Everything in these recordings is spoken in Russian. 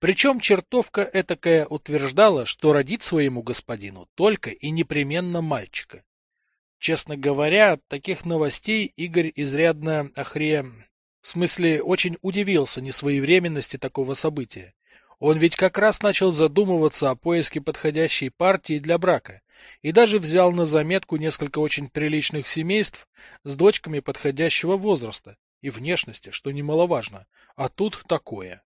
Причем чертовка этакая утверждала, что родит своему господину только и непременно мальчика. Честно говоря, от таких новостей Игорь изрядно охре... В смысле, очень удивился несвоевременности такого события. Он ведь как раз начал задумываться о поиске подходящей партии для брака и даже взял на заметку несколько очень приличных семейств с дочками подходящего возраста и внешности, что немаловажно. А тут такое.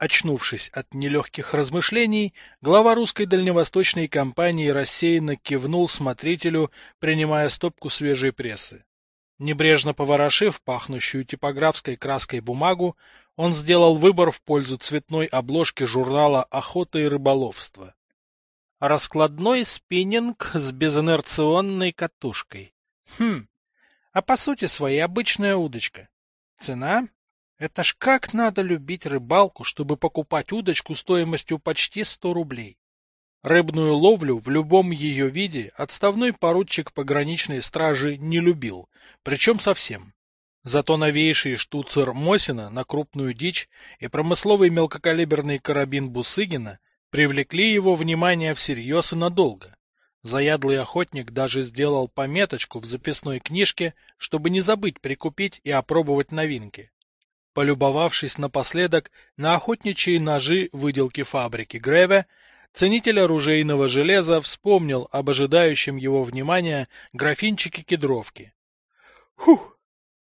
Очнувшись от нелегких размышлений, глава русской дальневосточной компании рассеянно кивнул смотрителю, принимая стопку свежей прессы. Небрежно поворошив пахнущую типографской краской бумагу, он сделал выбор в пользу цветной обложки журнала «Охота и рыболовство». Раскладной спиннинг с безинерционной катушкой. Хм, а по сути своей обычная удочка. Цена это ж как надо любить рыбалку, чтобы покупать удочку стоимостью почти сто рублей. Рыбную ловлю в любом ее виде отставной поручик пограничной стражи не любил, причем совсем. Зато новейший штуцер Мосина на крупную дичь и промысловый мелкокалиберный карабин Бусыгина привлекли его внимание всерьез и надолго. Заядлый охотник даже сделал пометочку в записной книжке, чтобы не забыть прикупить и опробовать новинки. Полюбовавшись напоследок на охотничьи ножи выделки фабрики Греве, ценитель оружейного железа вспомнил об ожидающем его внимания графинчике кедровки. Хух!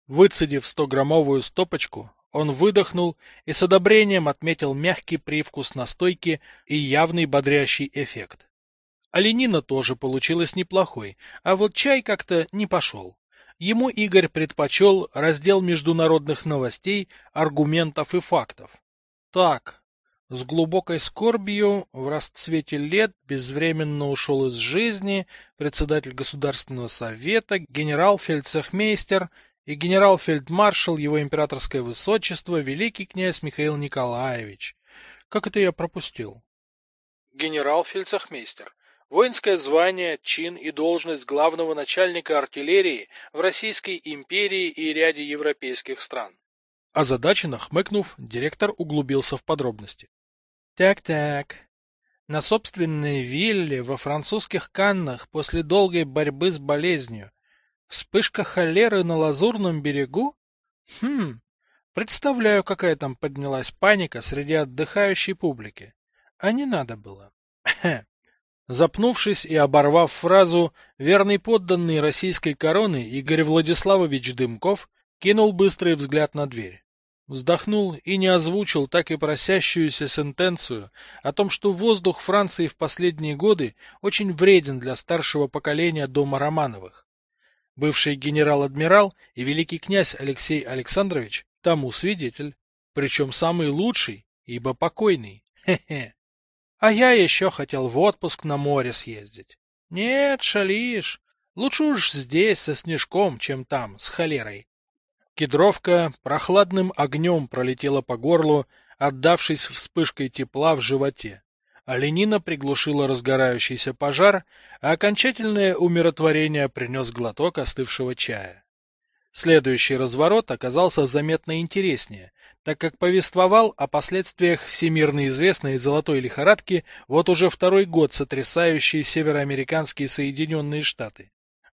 Выцедив стограммовую стопочку, он выдохнул и с одобрением отметил мягкий привкус настойки и явный бодрящий эффект. Оленина тоже получилась неплохой, а вот чай как-то не пошел. Ему Игорь предпочел раздел международных новостей, аргументов и фактов. Так, с глубокой скорбью, в расцвете лет, безвременно ушел из жизни председатель Государственного совета, генерал-фельдцехмейстер и генерал-фельдмаршал его императорское высочество, великий князь Михаил Николаевич. Как это я пропустил? Генерал-фельдцехмейстер Воинское звание, чин и должность главного начальника артиллерии в Российской империи и ряде европейских стран. Озадаченно хмыкнув, директор углубился в подробности. Так-так. На собственной вилле во французских Каннах после долгой борьбы с болезнью. Вспышка холеры на Лазурном берегу? Хм, представляю, какая там поднялась паника среди отдыхающей публики. А не надо было. Запнувшись и оборвав фразу, верный подданный российской короны Игорь Владиславович Дымков кинул быстрый взгляд на дверь. Вздохнул и не озвучил так и просящуюся сентенцию о том, что воздух Франции в последние годы очень вреден для старшего поколения дома Романовых. Бывший генерал-адмирал и великий князь Алексей Александрович тому свидетель, причем самый лучший, ибо покойный. Хе-хе. А я еще хотел в отпуск на море съездить. Нет, шалишь. Лучше уж здесь со снежком, чем там, с холерой. Кедровка прохладным огнем пролетела по горлу, отдавшись вспышкой тепла в животе. Оленина приглушила разгорающийся пожар, а окончательное умиротворение принес глоток остывшего чая. Следующий разворот оказался заметно интереснее, так как повествовал о последствиях всемирно известной золотой лихорадки, вот уже второй год сотрясающей североамериканские Соединенные Штаты.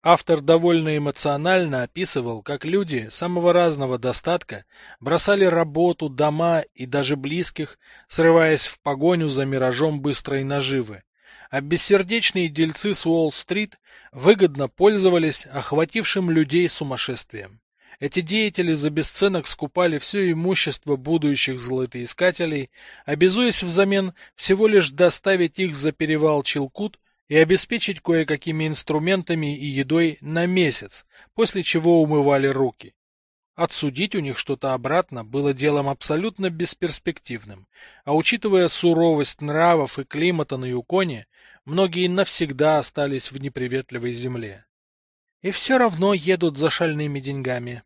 Автор довольно эмоционально описывал, как люди самого разного достатка бросали работу, дома и даже близких, срываясь в погоню за миражом быстрой наживы. А бессердечные дельцы с Уолл-стрит выгодно пользовались охватившим людей сумасшествием. Эти деятели за бесценок скупали все имущество будущих золотоискателей, обязуясь взамен всего лишь доставить их за перевал Челкут и обеспечить кое-какими инструментами и едой на месяц, после чего умывали руки. Отсудить у них что-то обратно было делом абсолютно бесперспективным, а учитывая суровость нравов и климата на Юконе, многие навсегда остались в неприветливой земле. И все равно едут за шальными деньгами,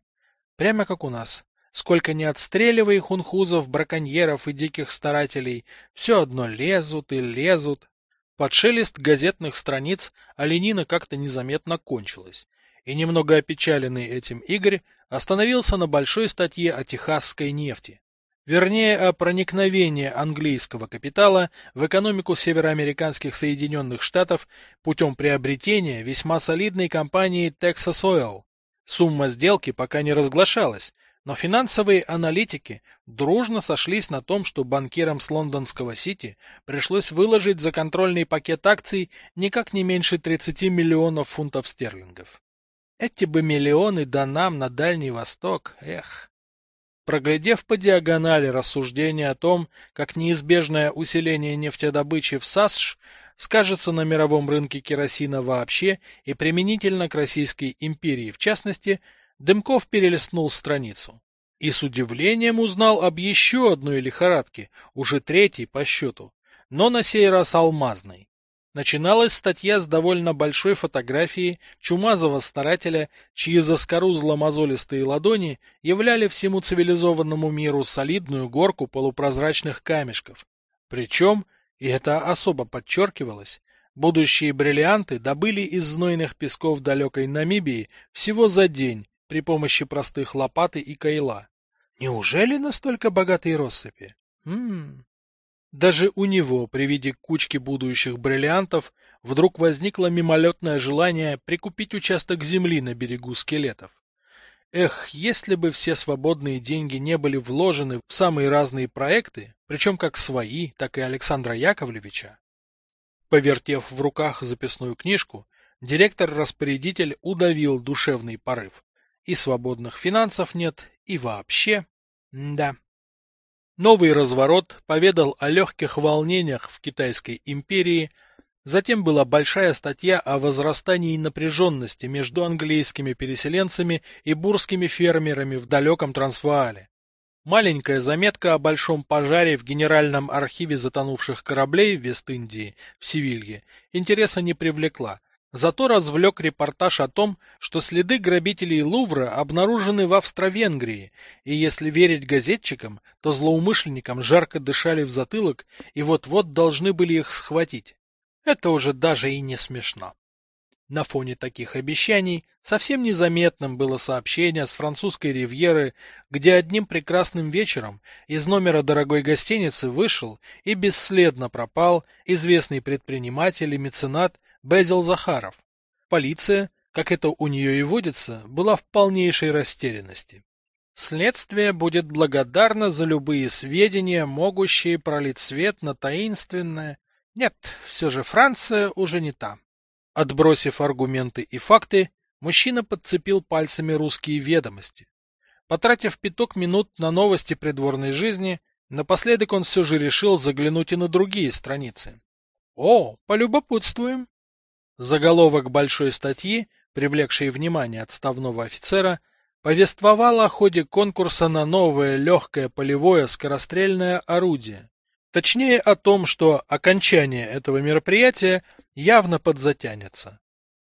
Прямо как у нас. Сколько не отстреливай хунхузов, браконьеров и диких старателей, все одно лезут и лезут. Под шелест газетных страниц оленина как-то незаметно кончилась, и немного опечаленный этим Игорь остановился на большой статье о техасской нефти. вернее о проникновении английского капитала в экономику североамериканских Соединенных Штатов путем приобретения весьма солидной компании Texas Oil. Сумма сделки пока не разглашалась, но финансовые аналитики дружно сошлись на том, что банкирам с лондонского Сити пришлось выложить за контрольный пакет акций никак не меньше 30 миллионов фунтов стерлингов. Эти бы миллионы да нам на Дальний Восток, эх. Проглядев по диагонали рассуждения о том, как неизбежное усиление нефтедобычи в САСШ скажется на мировом рынке керосина вообще и применительно к Российской империи в частности, Дымков перелистнул страницу и с удивлением узнал об еще одной лихорадке, уже третьей по счету, но на сей раз алмазной. Начиналась статья с довольно большой фотографией чумазого старателя, чьи заскорузло-мозолистые ладони являли всему цивилизованному миру солидную горку полупрозрачных камешков. Причем, и это особо подчеркивалось, будущие бриллианты добыли из знойных песков далекой Намибии всего за день, при помощи простых лопаты и кайла. Неужели настолько богатые россыпи? М Даже у него при виде кучки будущих бриллиантов вдруг возникло мимолетное желание прикупить участок земли на берегу скелетов. Эх, если бы все свободные деньги не были вложены в самые разные проекты, причем как свои, так и Александра Яковлевича. Повертев в руках записную книжку, директор-распорядитель удавил душевный порыв и свободных финансов нет, и вообще... да. Новый разворот поведал о легких волнениях в Китайской империи, затем была большая статья о возрастании напряженности между английскими переселенцами и бурскими фермерами в далеком Трансваале. Маленькая заметка о большом пожаре в Генеральном архиве затонувших кораблей в Вест-Индии в Севилье интереса не привлекла, Зато развлек репортаж о том, что следы грабителей Лувра обнаружены в Австро-Венгрии, и если верить газетчикам, то злоумышленникам жарко дышали в затылок и вот-вот должны были их схватить. Это уже даже и не смешно. На фоне таких обещаний совсем незаметным было сообщение с французской ривьеры, где одним прекрасным вечером из номера дорогой гостиницы вышел и бесследно пропал известный предприниматель и меценат Безил Захаров. Полиция, как это у нее и водится, была в полнейшей растерянности. Следствие будет благодарно за любые сведения, могущие пролить свет на таинственное... Нет, все же Франция уже не та. Отбросив аргументы и факты, мужчина подцепил пальцами русские ведомости. Потратив пяток минут на новости придворной жизни, напоследок он все же решил заглянуть и на другие страницы. О, полюбопытствуем. Заголовок большой статьи, привлекшей внимание отставного офицера, повествовал о ходе конкурса на новое легкое полевое скорострельное орудие. Точнее о том, что окончание этого мероприятия явно подзатянется.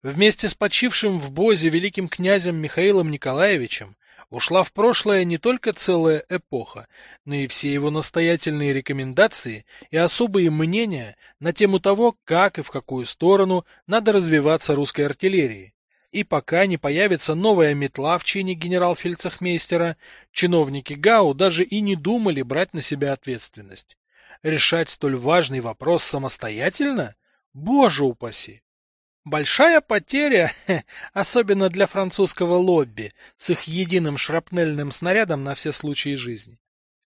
Вместе с почившим в Бозе великим князем Михаилом Николаевичем ушла в прошлое не только целая эпоха, но и все его настоятельные рекомендации и особые мнения на тему того, как и в какую сторону надо развиваться русской артиллерии. И пока не появится новая метла в чине генерал-фельдцехмейстера, чиновники ГАУ даже и не думали брать на себя ответственность. Решать столь важный вопрос самостоятельно? Боже упаси! Большая потеря, особенно для французского лобби, с их единым шрапнельным снарядом на все случаи жизни.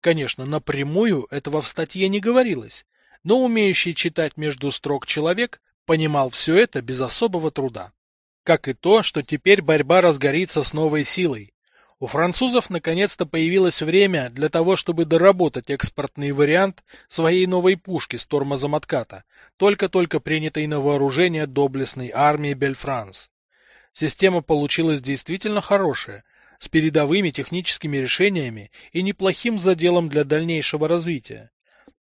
Конечно, напрямую этого в статье не говорилось, но умеющий читать между строк человек понимал все это без особого труда. Как и то, что теперь борьба разгорится с новой силой, у французов наконец-то появилось время для того, чтобы доработать экспортный вариант своей новой пушки с тормозом отката, только-только принятой на вооружение доблестной армии Бельфранс. Система получилась действительно хорошая, с передовыми техническими решениями и неплохим заделом для дальнейшего развития.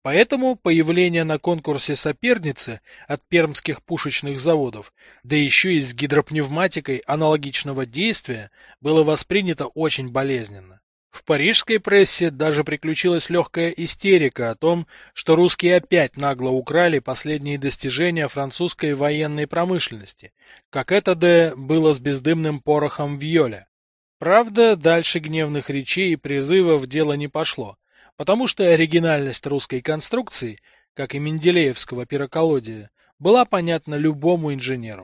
Поэтому появление на конкурсе соперницы от пермских пушечных заводов, да еще и с гидропневматикой аналогичного действия, было воспринято очень болезненно. В парижской прессе даже приключилась легкая истерика о том, что русские опять нагло украли последние достижения французской военной промышленности, как это да было с бездымным порохом в Йоле. Правда, дальше гневных речей и призывов дело не пошло. Потому что оригинальность русской конструкции, как и менделеевского пироколодия, была понятна любому инженеру.